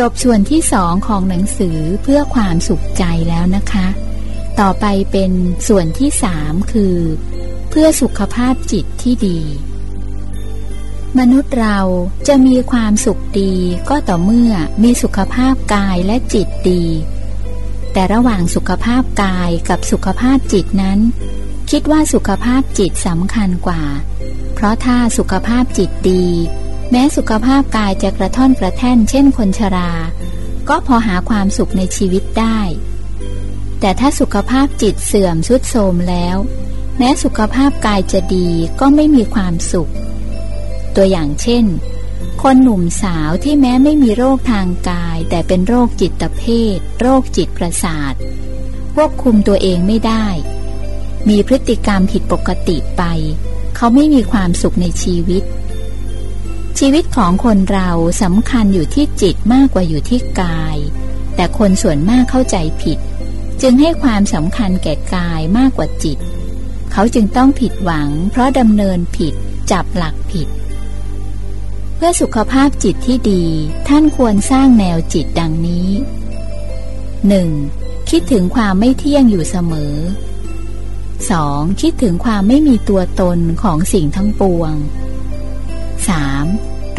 จบส่วนที่สองของหนังสือเพื่อความสุขใจแล้วนะคะ ต่อไปเป็นส่วนที่สามคือ เพื่อสุขภาพจิตที่ดี มนุษย์เราจะมีความสุขดีก็ต่อเมื่อมีสุขภาพกายและจิตดี แต่ระหว่างสุขภาพกายกับสุขภาพจิตนั้น คิดว่าสุขภาพจิตสำคัญกว่า เพราะถ้าสุขภาพจิตดี แม้สุขภาพกายจะกระท่อนกระแท่นเช่นคนชรา ก็พอหาความสุขในชีวิตได้ แต่ถ้าสุขภาพจิตเสื่อมสุดโทมแล้ว แม้สุขภาพกายจะดีก็ไม่มีความสุข ตัวอย่างเช่น คนหนุ่มสาวที่แม้ไม่มีโรคทางกาย แต่เป็นโรคจิตเภท โรคจิตประสาทควบคุมตัวเองไม่ได้ มีพฤติกรรมผิดปกติไป เขาไม่มีความสุขในชีวิต ชีวิตของคนเราสำคัญอยู่ที่จิตมากกว่าอยู่ที่กาย แต่คนส่วนมากเข้าใจผิด จึงให้ความสำคัญแก่กายมากกว่าจิต เขาจึงต้องผิดหวัง เพราะดำเนินผิดจับหลักผิด เพื่อสุขภาพจิตที่ดีท่านควรสร้างแนวจิตดังนี้ 1. คิดถึงความไม่เที่ยงอยู่เสมอ 2. คิดถึงความไม่มีตัวตนของสิ่งทั้งปวง 3.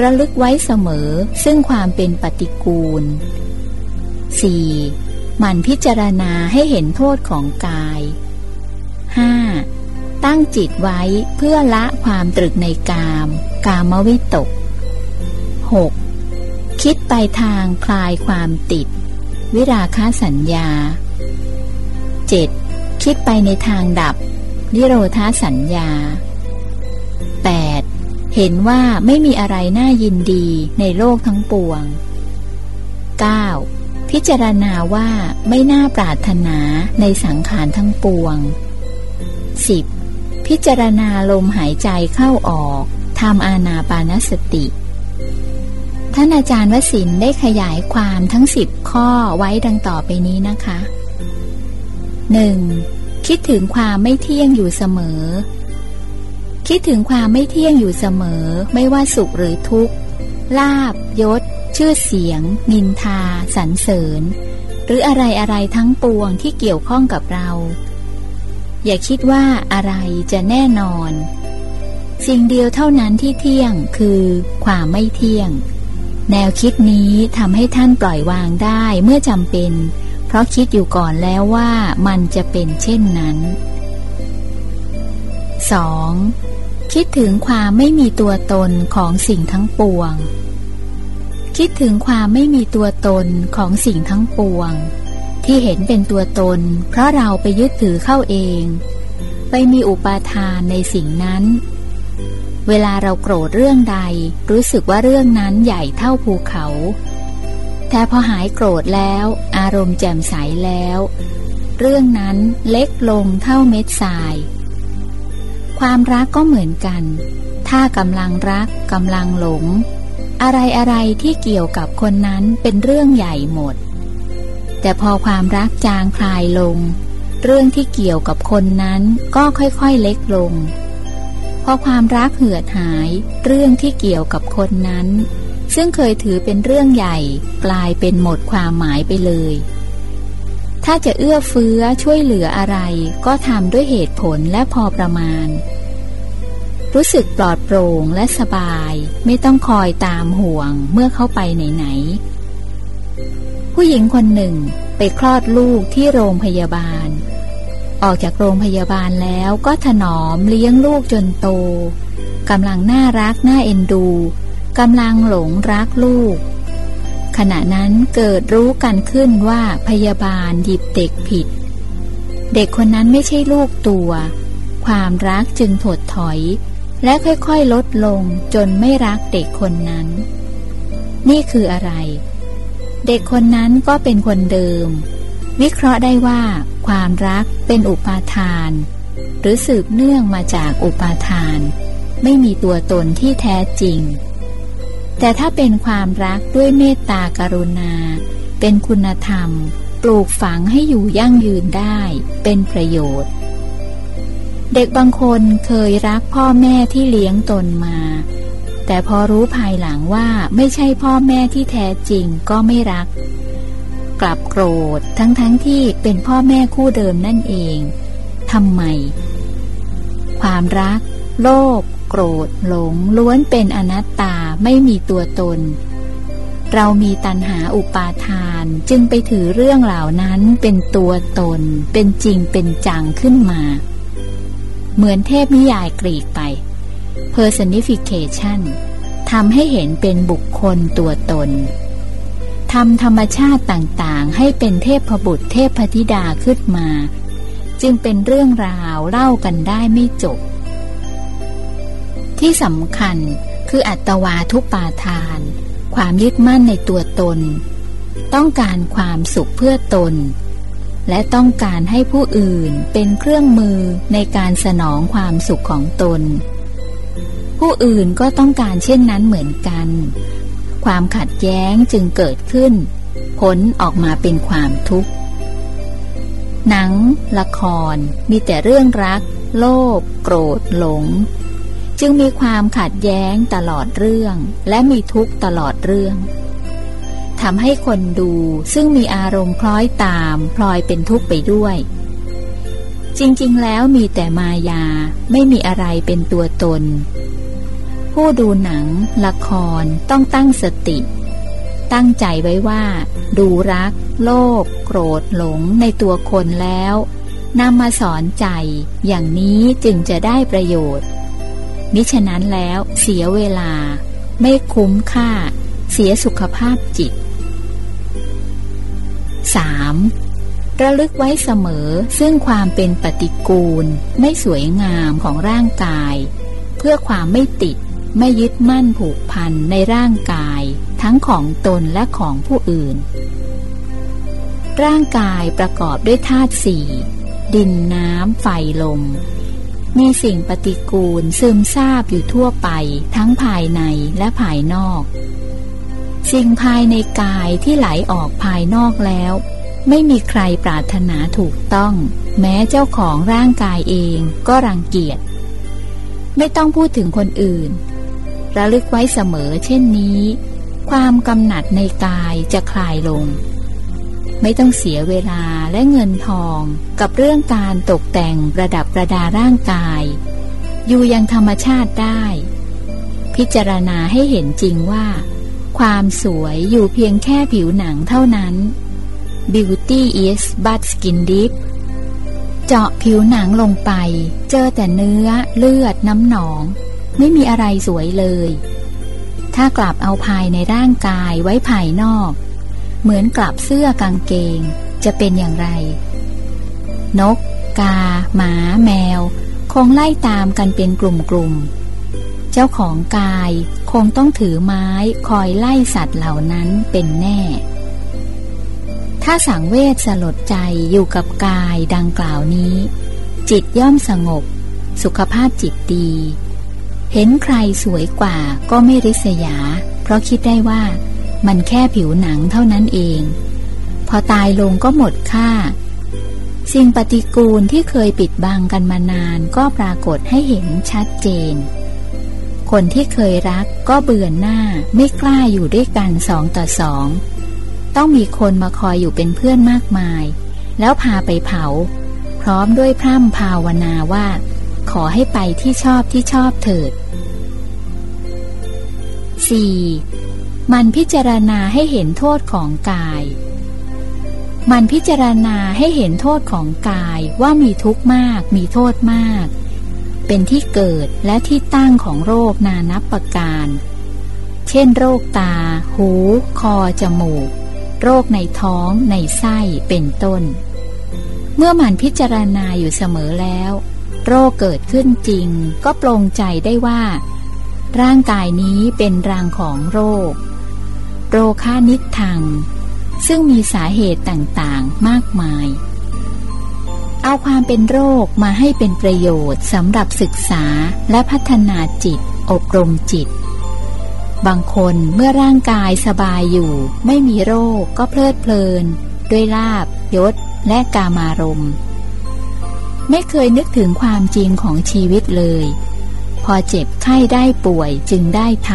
ระลึกไว้เสมอซึ่งความเป็นปฏิกูล 4. หมั่นพิจารณาให้เห็นโทษของกาย 5. ตั้งจิตไว้เพื่อละความตรึกในกาม กามวิตก 6. คิดไปทางคลายความติด วิราคาสัญญา 7. คิดไปในทางดับนิโรธาสัญญา เห็นว่าไม่มีอะไรน่ายินดีในโลกทั้งปวง 9. พิจารณาว่าไม่น่าปรารถนาในสังขารทั้งปวง 10. พิจารณาลมหายใจเข้าออกทำอาณาปานสติ ท่านอาจารย์วสินได้ขยายความทั้งสิบข้อไว้ดังต่อไปนี้นะคะ 1. คิดถึงความไม่เที่ยงอยู่เสมอ คิดถึงความไม่เที่ยงอยู่เสมอ ไม่ว่าสุขหรือทุกข์ ลาบยศ ชื่อเสียง นินทา สรรเสริญ หรืออะไรอะไรทั้งปวงที่เกี่ยวข้องกับเรา อย่าคิดว่าอะไรจะแน่นอน สิ่งเดียวเท่านั้นที่เที่ยงคือความไม่เที่ยง แนวคิดนี้ทำให้ท่านปล่อยวางได้เมื่อจำเป็น เพราะคิดอยู่ก่อนแล้วว่ามันจะเป็นเช่นนั้น 2. คิดถึงความไม่มีตัวตนของสิ่งทั้งปวง คิดถึงความไม่มีตัวตนของสิ่งทั้งปวง ที่เห็นเป็นตัวตน เพราะเราไปยึดถือเข้าเอง ไปมีอุปาทานในสิ่งนั้น เวลาเราโกรธเรื่องใด รู้สึกว่าเรื่องนั้นใหญ่เท่าภูเขา แต่พอหายโกรธแล้ว อารมณ์แจ่มใสแล้ว เรื่องนั้นเล็กลงเท่าเม็ดทราย ความรักก็เหมือนกัน ถ้ากำลังรักกำลังหลง อะไรอะไรที่เกี่ยวกับคนนั้นเป็นเรื่องใหญ่หมด แต่พอความรักจางคลายลง เรื่องที่เกี่ยวกับคนนั้นก็ค่อยๆเล็กลง พอความรักเหือดหาย เรื่องที่เกี่ยวกับคนนั้น ซึ่งเคยถือเป็นเรื่องใหญ่ กลายเป็นหมดความหมายไปเลยถ้าจะเอื้อเฟื้อช่วยเหลืออะไร ก็ทำด้วยเหตุผลและพอประมาณ รู้สึกปลอดโปร่งและสบาย ไม่ต้องคอยตามห่วงเมื่อเข้าไปไหนๆผู้หญิงคนหนึ่งไปคลอดลูกที่โรงพยาบาล ออกจากโรงพยาบาลแล้วก็ถนอมเลี้ยงลูกจนโตกำลังน่ารักน่าเอ็นดูกำลังหลงรักลูก ขณะนั้นเกิดรู้กันขึ้นว่าพยาบาลหยิบเด็กผิด เด็กคนนั้นไม่ใช่ลูกตัว ความรักจึงถดถอย และค่อยๆลดลงจนไม่รักเด็กคนนั้น นี่คืออะไร เด็กคนนั้นก็เป็นคนเดิม วิเคราะห์ได้ว่า ความรักเป็นอุปาทาน หรือสืบเนื่องมาจากอุปาทาน ไม่มีตัวตนที่แท้จริง แต่ถ้าเป็นความรักด้วยเมตตากรุณา เป็นคุณธรรม ปลูกฝังให้อยู่ยั่งยืนได้ เป็นประโยชน์ เด็กบางคนเคยรักพ่อแม่ที่เลี้ยงตนมา แต่พอรู้ภายหลังว่าไม่ใช่พ่อแม่ที่แท้จริงก็ไม่รัก กลับโกรธทั้งๆทที่เป็นพ่อแม่คู่เดิมนั่นเองทำไม ความรัก โลภโกรธ หลงล้วนเป็นอนัตตาไม่มีตัวตน เรามีตัณหาอุปาทานจึงไปถือเรื่องเหล่านั้นเป็นตัวตน เป็นจริงเป็นจังขึ้นมา เหมือนเทพนิยายกรีกไป personification ทำให้เห็นเป็นบุคคลตัวตนทำธรรมชาติต่างๆ ให้เป็นเทพบุตรเทพธิดาขึ้นมา จึงเป็นเรื่องราวเล่ากันได้ไม่จบ ที่สำคัญคืออัตวาทุปาทาน ความยึดมั่นในตัวตน ต้องการความสุขเพื่อตน และต้องการให้ผู้อื่นเป็นเครื่องมือในการสนองความสุขของตน ผู้อื่นก็ต้องการเช่นนั้นเหมือนกัน ความขัดแย้งจึงเกิดขึ้น ผลออกมาเป็นความทุกข์ หนัง ละคร มีแต่เรื่องรัก โลภโกรธหลง จึงมีความขัดแย้งตลอดเรื่อง และมีทุกข์ตลอดเรื่อง ทำให้คนดูซึ่งมีอารมณ์คล้อยตามพลอยเป็นทุกข์ไปด้วย จริงๆ แล้วมีแต่มายาไม่มีอะไรเป็นตัวตน ผู้ดูหนัง ละครต้องตั้งสติ ตั้งใจไว้ว่า ดูรัก โลภโกรธหลงในตัวคนแล้วนำมาสอนใจ อย่างนี้จึงจะได้ประโยชน์ มิฉะนั้นแล้วเสียเวลา ไม่คุ้มค่า เสียสุขภาพจิต 3. ระลึกไว้เสมอซึ่งความเป็นปฏิกูล ไม่สวยงามของร่างกาย เพื่อความไม่ติดไม่ยึดมั่นผูกพันในร่างกาย ทั้งของตนและของผู้อื่น ร่างกายประกอบด้วยธาตุสี่ดินน้ำไฟลม มีสิ่งปฏิกูลซึมซาบอยู่ทั่วไปทั้งภายในและภายนอก สิ่งภายในกายที่ไหลออกภายนอกแล้ว ไม่มีใครปรารถนาถูกต้อง แม้เจ้าของร่างกายเองก็รังเกียจ ไม่ต้องพูดถึงคนอื่น ระลึกไว้เสมอเช่นนี้ ความกำหนัดในกายจะคลายลง ไม่ต้องเสียเวลาและเงินทองกับเรื่องการตกแต่งประดับประดาร่างกาย อยู่ยังธรรมชาติได้ พิจารณาให้เห็นจริงว่า ความสวยอยู่เพียงแค่ผิวหนังเท่านั้น Beauty is but skin deep เจาะผิวหนังลงไป เจอแต่เนื้อเลือดน้ำหนอง ไม่มีอะไรสวยเลย ถ้ากลับเอาภายในร่างกายไว้ภายนอก เหมือนกลับเสื้อกางเกง จะเป็นอย่างไร นก กา หมา แมว คงไล่ตามกันเป็นกลุ่มๆ เจ้าของกาย คงต้องถือไม้คอยไล่สัตว์เหล่านั้นเป็นแน่ ถ้าสังเวชสลดใจอยู่กับกายดังกล่าวนี้ จิตย่อมสงบ สุขภาพจิตดี เห็นใครสวยกว่าก็ไม่ริษยา เพราะคิดได้ว่ามันแค่ผิวหนังเท่านั้นเอง พอตายลงก็หมดค่า สิ่งปฏิกูลที่เคยปิดบังกันมานานก็ปรากฏให้เห็นชัดเจน คนที่เคยรักก็เบื่อหน้าไม่กล้าอยู่ด้วยกันสองต่อสอง ต้องมีคนมาคอยอยู่เป็นเพื่อนมากมาย แล้วพาไปเผา พร้อมด้วยพร่ำภาวนาว่า ขอให้ไปที่ชอบที่ชอบเถิด 4. มันพิจารณาให้เห็นโทษของกาย มันพิจารณาให้เห็นโทษของกายว่ามีทุกข์มาก มีโทษมาก เป็นที่เกิดและที่ตั้งของโรคนานับประการ เช่น โรคตา หู คอ จมูก โรคในท้องในไส้เป็นต้น เมื่อมันพิจารณาอยู่เสมอแล้ว โรคเกิดขึ้นจริง ก็ปลงใจได้ว่า ร่างกายนี้เป็นรังของโรค โรคานิทัง ซึ่งมีสาเหตุต่างๆมากมาย เอาความเป็นโรคมาให้เป็นประโยชน์สำหรับศึกษาและพัฒนาจิต อบรมจิต บางคนเมื่อร่างกายสบายอยู่ ไม่มีโรคก็เพลิดเพลิน ด้วยลาบยศ และกามารมณ์ไม่เคยนึกถึงความจริงของชีวิตเลย พอเจ็บไข้ได้ป่วยจึงได้ท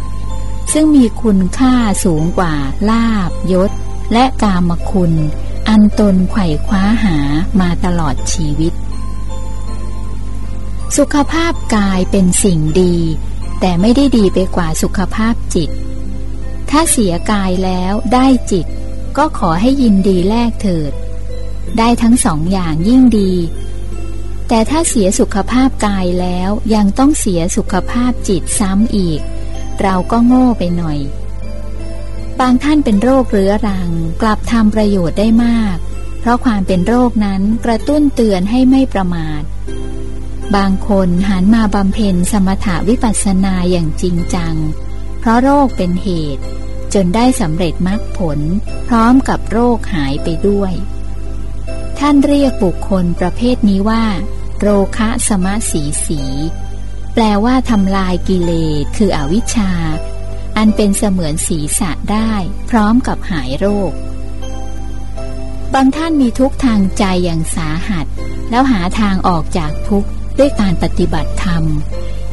ำซึ่งมีคุณค่าสูงกว่าลาบยศ และกามคุณ อันตนไขว่คว้าหามาตลอดชีวิต สุขภาพกายเป็นสิ่งดี แต่ไม่ได้ดีไปกว่าสุขภาพจิต ถ้าเสียกายแล้วได้จิต ก็ขอให้ยินดีแลกเถิด ได้ทั้งสองอย่างยิ่งดี แต่ถ้าเสียสุขภาพกายแล้วยังต้องเสียสุขภาพจิตซ้ำอีก เราก็โง่ไปหน่อย บางท่านเป็นโรคเรื้อรัง กลับทำประโยชน์ได้มาก เพราะความเป็นโรคนั้นกระตุ้นเตือนให้ไม่ประมาท บางคนหันมาบำเพ็ญสมถาวิปัสสนาอย่างจริงจัง เพราะโรคเป็นเหตุ จนได้สำเร็จมรรคผล พร้อมกับโรคหายไปด้วย ท่านเรียกบุคคลประเภทนี้ว่า โรคะสมะสีสี แปลว่าทำลายกิเลสคืออวิชชา อันเป็นเสมือนศีรษะได้พร้อมกับหายโรค บางท่านมีทุกทางใจอย่างสาหัส แล้วหาทางออกจากทุกด้วยการปฏิบัติธรรม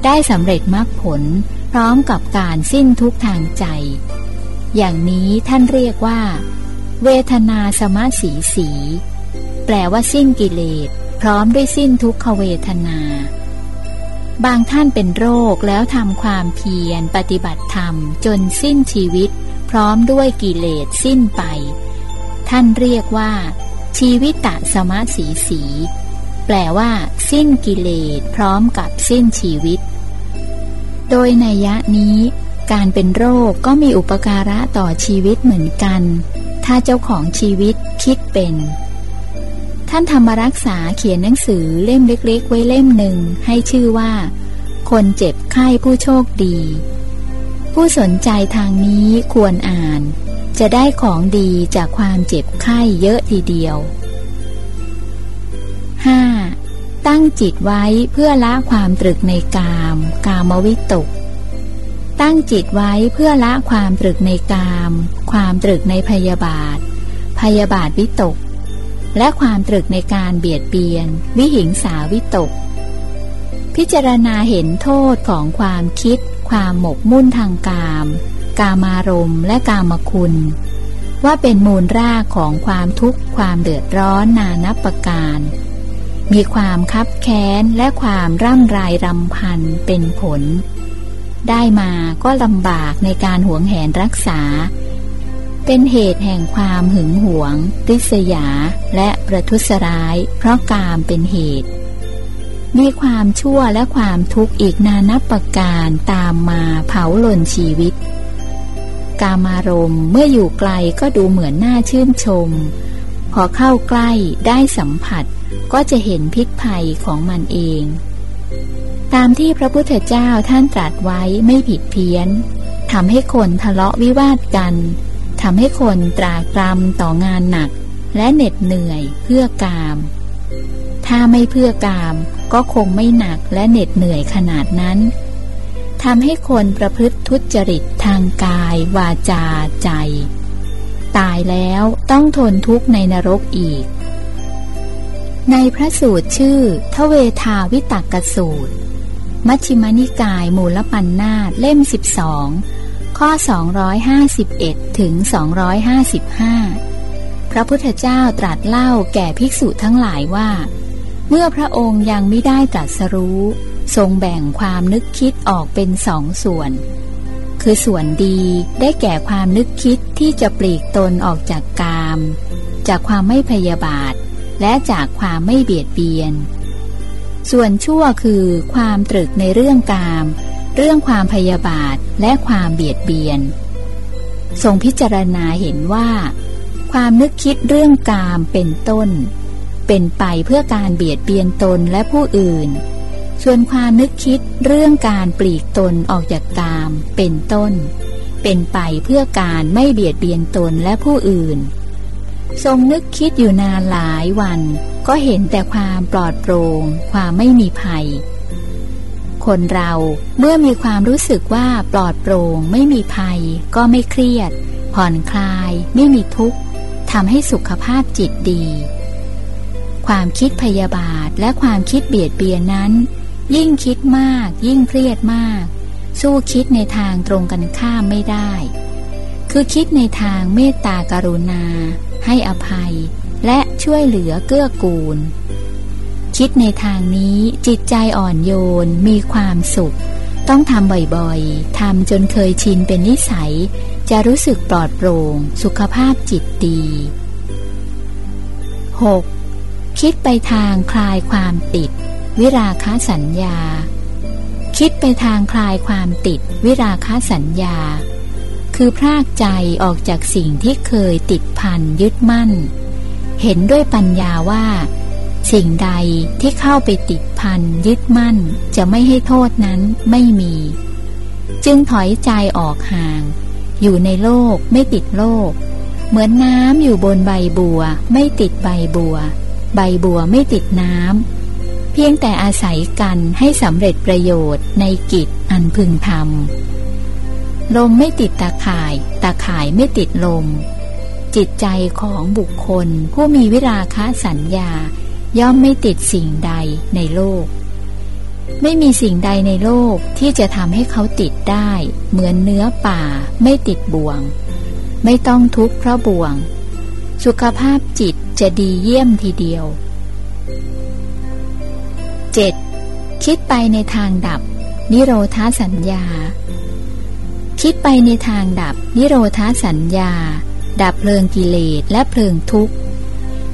ได้สำเร็จมรรคผล พร้อมกับการสิ้นทุกทางใจ อย่างนี้ท่านเรียกว่า เวทนาสมะสีสี แปลว่าสิ้นกิเลส พร้อมด้วยสิ้นทุกขเวทนา บางท่านเป็นโรคแล้วทำความเพียรปฏิบัติธรรม จนสิ้นชีวิต พร้อมด้วยกิเลสสิ้นไป ท่านเรียกว่า ชีวิตตะสมะสีสี แปลว่า สิ้นกิเลสพร้อมกับสิ้นชีวิต โดยในยะนี้ การเป็นโรคก็มีอุปการะต่อชีวิตเหมือนกัน ถ้าเจ้าของชีวิตคิดเป็น ท่านธรรมรักษาเขียนหนังสือเล่มเล็กๆ ไว้เล่มหนึ่งให้ชื่อว่า คนเจ็บไข้ผู้โชคดี ผู้สนใจทางนี้ควรอ่าน จะได้ของดีจากความเจ็บไข้เยอะทีเดียว 5. ตั้งจิตไว้เพื่อละความตรึกในกาม กามวิตก ตั้งจิตไว้เพื่อละความตรึกในกาม ความตรึกในพยาบาท พยาบาทวิตก และความตรึกในการเบียดเบียน วิหิงสาวิตก พิจารณาเห็นโทษของความคิด ความหมกมุ่นทางกาม กามารมณ์และกามคุณ ว่าเป็นมูลรากของความทุกข์ความเดือดร้อนนานับประการ มีความคับแค้นและความร่ำไรรำพันเป็นผล ได้มาก็ลำบากในการหวงแหนรักษา เป็นเหตุแห่งความหึงหวง ริษยา และประทุษร้าย เพราะกามเป็นเหตุ มีความชั่วและความทุกข์อีกนานับประการตามมาเผาหล่นชีวิต กามารมเมื่ออยู่ไกลก็ดูเหมือนน่าชื่นชม พอเข้าใกล้ได้สัมผัส ก็จะเห็นพิษภัยของมันเอง ตามที่พระพุทธเจ้าท่านตรัสไว้ไม่ผิดเพี้ยนทำให้คนทะเลาะวิวาทกัน ทำให้คนตรากตรำต่องานหนัก และเหน็ดเหนื่อยเพื่อกาม ถ้าไม่เพื่อกามก็คงไม่หนักและเหน็ดเหนื่อยขนาดนั้นทำให้คนประพฤติทุจริตทางกาย วาจาใจ ตายแล้วต้องทนทุกข์ในนรกอีก ในพระสูตรชื่อ ทเวทาวิตักสูตร มัชฌิมนิกายมูลปัญนาตเล่มสิบสอง ข้อ 251 ถึง 255 พระพุทธเจ้าตรัสเล่าแก่ภิกษุทั้งหลายว่า เมื่อพระองค์ยังไม่ได้ตรัสรู้ ทรงแบ่งความนึกคิดออกเป็นสองส่วน คือส่วนดีได้แก่ความนึกคิดที่จะปลีกตนออกจากกาม จากความไม่พยาบาท และจากความไม่เบียดเบียน ส่วนชั่วคือความตรึกในเรื่องกาม เรื่องความพยาบาทและความเบียดเบียน ทรงพิจารณาเห็นว่า ความนึกคิดเรื่องกามเป็นต้น เป็นไปเพื่อการเบียดเบียนตนและผู้อื่น ส่วนความนึกคิดเรื่องการปลีกตนออกจากกามเป็นต้น เป็นไปเพื่อการไม่เบียดเบียนตนและผู้อื่น ทรงนึกคิดอยู่นานหลายวัน ก็เห็นแต่ความปลอดโปรง่งความไม่มีภัย คนเราเมื่อมีความรู้สึกว่าปลอดโปร่งไม่มีภัย ก็ไม่เครียด ผ่อนคลาย ไม่มีทุกข์ทำให้สุขภาพจิตดี ความคิดพยาบาทและความคิดเบียดเบียนนั้น ยิ่งคิดมาก ยิ่งเครียดมาก สู้คิดในทางตรงกันข้ามไม่ได้ คือคิดในทางเมตตากรุณา ให้อภัย และช่วยเหลือเกื้อกูล คิดในทางนี้จิตใจอ่อนโยนมีความสุข ต้องทำบ่อยๆทำจนเคยชินเป็นนิสัย จะรู้สึกปลอดโปร่ง สุขภาพจิตดี 6. คิดไปทางคลายความติด วิราคะสัญญา คิดไปทางคลายความติด วิราคะสัญญา คือพรากใจออกจากสิ่งที่เคยติดพันยึดมั่น เห็นด้วยปัญญาว่า สิ่งใดที่เข้าไปติดพันยึดมั่น จะไม่ให้โทษนั้นไม่มี จึงถอยใจออกห่าง อยู่ในโลกไม่ติดโลก เหมือนน้ำอยู่บนใบบัว ไม่ติดใบบัว ใบบัวไม่ติดน้ำเพียงแต่อาศัยกันให้สำเร็จประโยชน์ในกิจอันพึงทำลมไม่ติดตาข่าย ตาข่ายไม่ติดลมจิตใจของบุคคลผู้มีวิราคะสัญญา ย่อมไม่ติดสิ่งใดในโลก ไม่มีสิ่งใดในโลกที่จะทำให้เขาติดได้ เหมือนเนื้อป่า ไม่ติดบ่วง ไม่ต้องทุกข์เพราะบ่วง สุขภาพจิตจะดีเยี่ยมทีเดียว 7. คิดไปในทางดับ นิโรธาสัญญา คิดไปในทางดับ นิโรธาสัญญา ดับเพลิงกิเลสและเพลิงทุกข์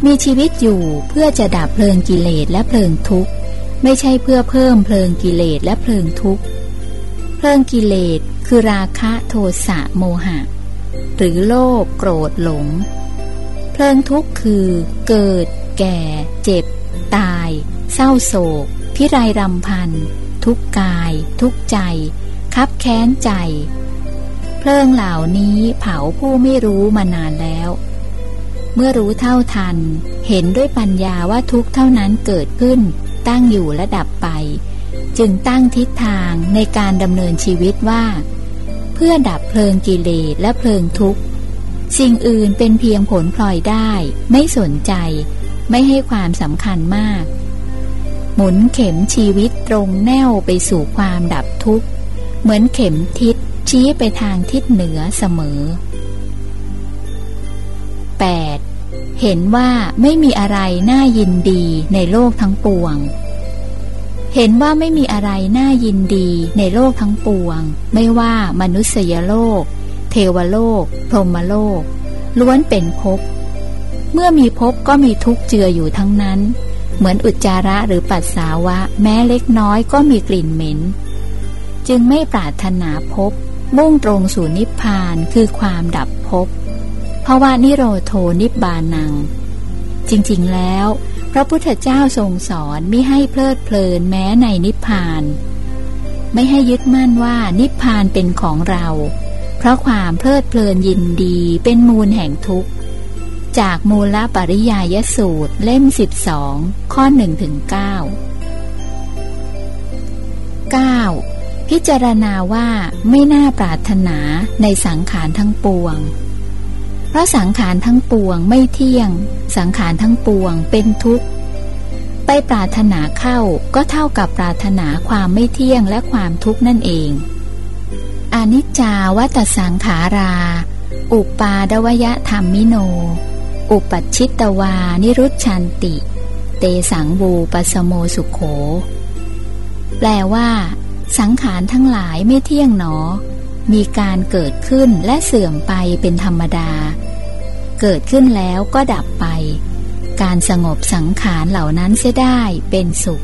มีชีวิตอยู่เพื่อจะดับเพลิงกิเลสและเพลิงทุกข์ ไม่ใช่เพื่อเพิ่มเพลิงกิเลสและเพลิงทุกข์ เพลิงกิเลสคือราคะโทสะโมหะ หรือโลภโกรธหลง เพลิงทุกข์คือ เกิด แก่ เจ็บ ตาย เศร้าโศก พิไรรำพัน ทุกกาย ทุกใจ คับแค้นใจ เพลิงเหล่านี้เผาผู้ไม่รู้มานานแล้ว มื่อรู้เท่าทัน เห็นด้วยปัญญาว่าทุกเท่านั้นเกิดขึ้น ตั้งอยู่และดับไป จึงตั้งทิศทางในการดำเนินชีวิตว่า เพื่อดับเพลิงกิเลสและเพลิงทุกข์ สิ่งอื่นเป็นเพียงผลพลอยได้ ไม่สนใจ ไม่ให้ความสำคัญมาก หมุนเข็มชีวิตตรงแนวไปสู่ความดับทุกข์ เหมือนเข็มทิศชี้ไปทางทิศเหนือเสมอ 8. เห็นว่าไม่มีอะไรน่ายินดีในโลกทั้งปวง เห็นว่าไม่มีอะไรน่ายินดีในโลกทั้งปวง ไม่ว่ามนุษยโลก เทวโลก พรหมโลก ล้วนเป็นภพ เมื่อมีภพก็มีทุกข์เจืออยู่ทั้งนั้น เหมือนอุจจาระหรือปัสสาวะ แม้เล็กน้อยก็มีกลิ่นเหม็น จึงไม่ปรารถนาภพมุ่งตรงสู่นิพพานคือความดับภพ ราะว่านิโรโทนิบานัง จริงๆแล้ว พระพุทธเจ้าทรงสอนไม่ให้เพลิดเพลินแม้ในนิพพาน ไม่ให้ยึดมั่นว่านิพพานเป็นของเรา เพราะความเพลิดเพลินยินดีเป็นมูลแห่งทุกข์ จากมูลปริยายสูตรเล่ม 12 ข้อ1ถึง9 9. พิจารณาว่าไม่น่าปรารถนาในสังขารทั้งปวง เพราะสังขารทั้งปวงไม่เที่ยง สังขารทั้งปวงเป็นทุกข์ ไปปรารถนาเข้าก็เท่ากับปรารถนาความไม่เที่ยงและความทุกข์นั่นเอง อนิจจาวัตสังขารา อุปาดวยะธรรมิโน อุปัชิตวานิรุชันติ เตสังบูปสโมสุขโข แปลว่า สังขารทั้งหลายไม่เที่ยงหนอ มีการเกิดขึ้นและเสื่อมไปเป็นธรรมดา เกิดขึ้นแล้วก็ดับไป การสงบสังขารเหล่านั้นเสียได้เป็นสุข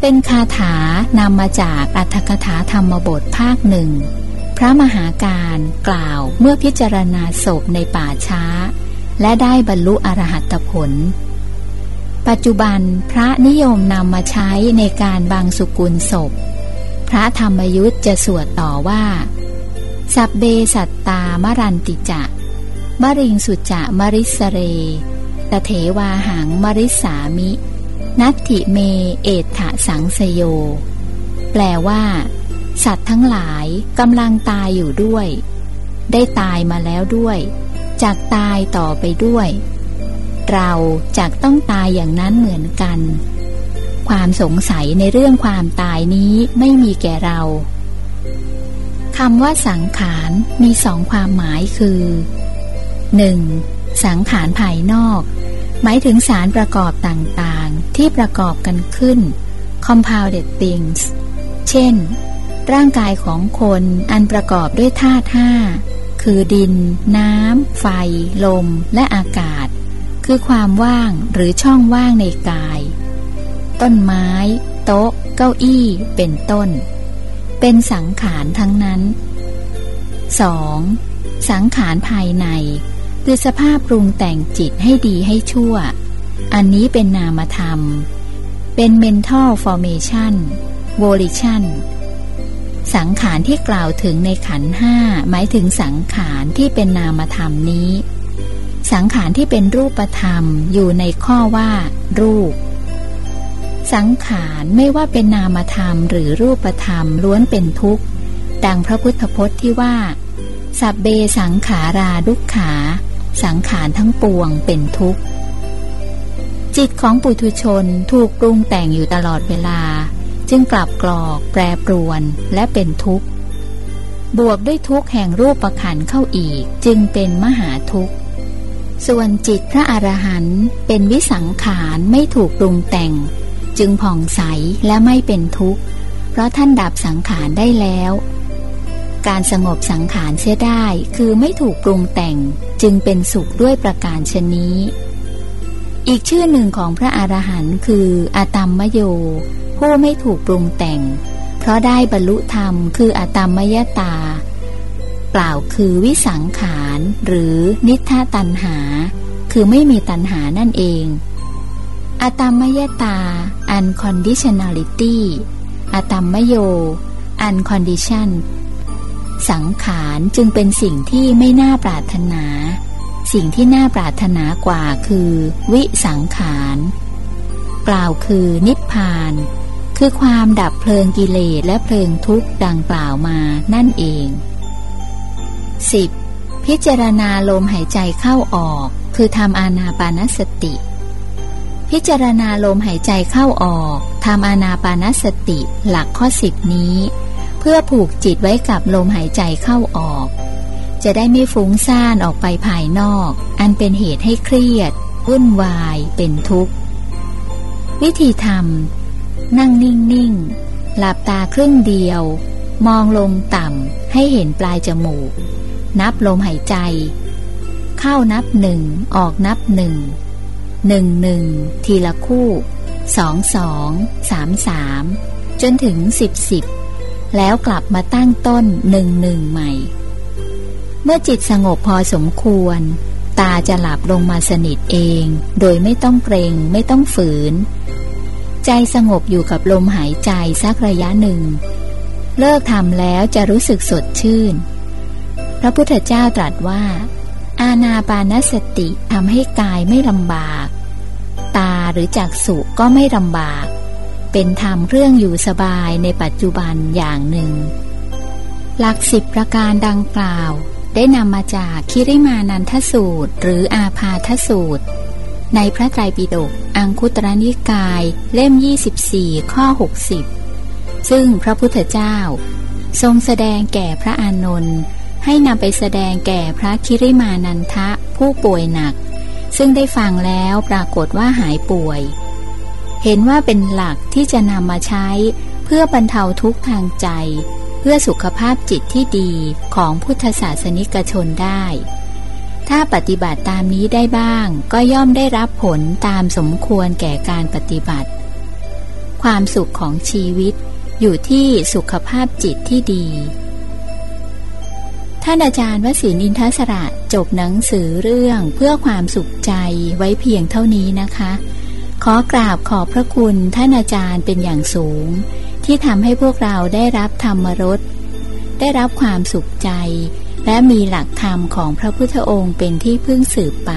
เป็นคาถานำมาจากอัตถกถาธรรมบทภาคหนึ่ง พระมหาการกล่าวเมื่อพิจารณาศพในป่าช้า และได้บรรลุอรหัตผล ปัจจุบันพระนิยมนำมาใช้ในการบางสุกุลศพพ ระธรรมยุทธจะสวดต่อว่า สับเบสัตตามรันติจะมริงสุจะมริสเรตเถวาหังมริสามิ นัตถิเมเอถะสังสโย แปลว่า สัตว์ทั้งหลายกำลังตายอยู่ด้วย ได้ตายมาแล้วด้วยจากตายต่อไปด้วย เราจากต้องตายอย่างนั้นเหมือนกัน ความสงสัยในเรื่องความตายนี้ไม่มีแก่เราคำว่าสังขารมีสองความหมายคือ 1. สังขารภายนอก หมายถึงสารประกอบต่างๆ ที่ประกอบกันขึ้น compounded things เช่น ร่างกายของคนอันประกอบด้วยธาตุห้าคือดิน น้ำ ไฟ ลม และอากาศ คือความว่างหรือช่องว่างในกาย ต้นไม้ โต๊ะ เก้าอี้เป็นต้น เป็นสังขารทั้งนั้น 2. สังขารภายใน คือสภาพปรุงแต่งจิตให้ดีให้ชั่ว อันนี้เป็นนามธรรม เป็น mental formation volition สังขารที่กล่าวถึงในขันห้าหมายถึงสังขารที่เป็นนามธรรมนี้ สังขารที่เป็นรูปธรรมอยู่ในข้อว่า รูป สังขารไม่ว่าเป็นนามธรรมหรือรูปธรรมล้วนเป็นทุกข์ ดังพระพุทธพจน์ที่ว่า สับเบสังขาราดุขขา สังขารทั้งปวงเป็นทุกข์ จิตของปุถุชนถูกปรุงแต่งอยู่ตลอดเวลา จึงกลับกรอก แปรปรวนและเป็นทุกข์ บวกด้วยทุกข์แห่งรูปประขันเข้าอีกจึงเป็นมหาทุกข์ส่วนจิตพระอรหันต์เป็นวิสังขารไม่ถูกปรุงแต่ง จึงผ่องใสและไม่เป็นทุกข์ เพราะท่านดับสังขารได้แล้ว การสงบสังขารเสียได้คือไม่ถูกปรุงแต่งจึงเป็นสุขด้วยประการชนี้ อีกชื่อหนึ่งของพระอรหันต์คืออาตัมมโย ผู้ไม่ถูกปรุงแต่ง เพราะได้บรรลุธรรมคืออตมมยตา กล่าวคือวิสังขารหรือนิทาตันหา คือไม่มีตันหานั่นเองอตมมยตา unconditionality อตัมมโย uncondition สังขารจึงเป็นสิ่งที่ไม่น่าปรารถนา สิ่งที่น่าปรารถนากว่าคือ วิสังขาร กล่าวคือนิพพาน คือความดับเพลิงกิเลสและเพลิงทุกข์ดังกล่าวมานั่นเอง 10. พิจารณาลมหายใจเข้าออก คือทำอานาปานสติ พิจารณาลมหายใจเข้าออกทำอานาปานสติหลักข้อสิบนี้ เพื่อผูกจิตไว้กับลมหายใจเข้าออก จะได้ไม่ฟุ้งซ่านออกไปภายนอก อันเป็นเหตุให้เครียดวุ่นวายเป็นทุกข์ วิธีทำนั่งนิ่งๆหลับตาครึ่งเดียว มองลงต่ำให้เห็นปลายจมูก นับลมหายใจ เข้านับหนึ่งออกนับหนึ่ง หนึ่งหนึ่งทีละคู่สองสองสามสามจนถึงสิบสิบแล้วกลับมาตั้งต้นหนึ่งหนึ่งใหม่ เมื่อจิตสงบพอสมควร ตาจะหลับลงมาสนิทเอง โดยไม่ต้องเกรงไม่ต้องฝืน ใจสงบอยู่กับลมหายใจสักระยะหนึ่ง เลิกทำแล้วจะรู้สึกสดชื่น พระพุทธเจ้าตรัสว่า อาณาปานสติทำให้กายไม่ลำบาก ตาหรือจักสุก็ไม่ลำบาก เป็นธรรมเรื่องอยู่สบายในปัจจุบันอย่างหนึ่ง หลักสิบประการดังกล่าว ได้นำมาจากคิริมานันทสูตร หรืออาพาทสูตร ในพระไตรปิฎกอังคุตรนิกายเล่ม 24 ข้อ 60 ซึ่งพระพุทธเจ้า ทรงแสดงแก่พระอานนท์ให้นำไปแสดงแก่พระคิริมานันทะผู้ป่วยหนัก ซึ่งได้ฟังแล้วปรากฏว่าหายป่วย เห็นว่าเป็นหลักที่จะนำมาใช้เพื่อบรรเทาทุกข์ทางใจ เพื่อสุขภาพจิตที่ดีของพุทธศาสนิกชนได้ ถ้าปฏิบัติตามนี้ได้บ้าง ก็ย่อมได้รับผลตามสมควรแก่การปฏิบัติ ความสุขของชีวิตอยู่ที่สุขภาพจิตที่ดี ท่านอาจารย์วสินินทศระจบหนังสือเรื่องเพื่อความสุขใจไว้เพียงเท่านี้นะคะ ขอกราบขอบพระคุณท่านอาจารย์เป็นอย่างสูง ที่ทำให้พวกเราได้รับธรรมรสได้รับความสุขใจ และมีหลักธรรมของพระพุทธองค์เป็นที่พึ่งสืบไป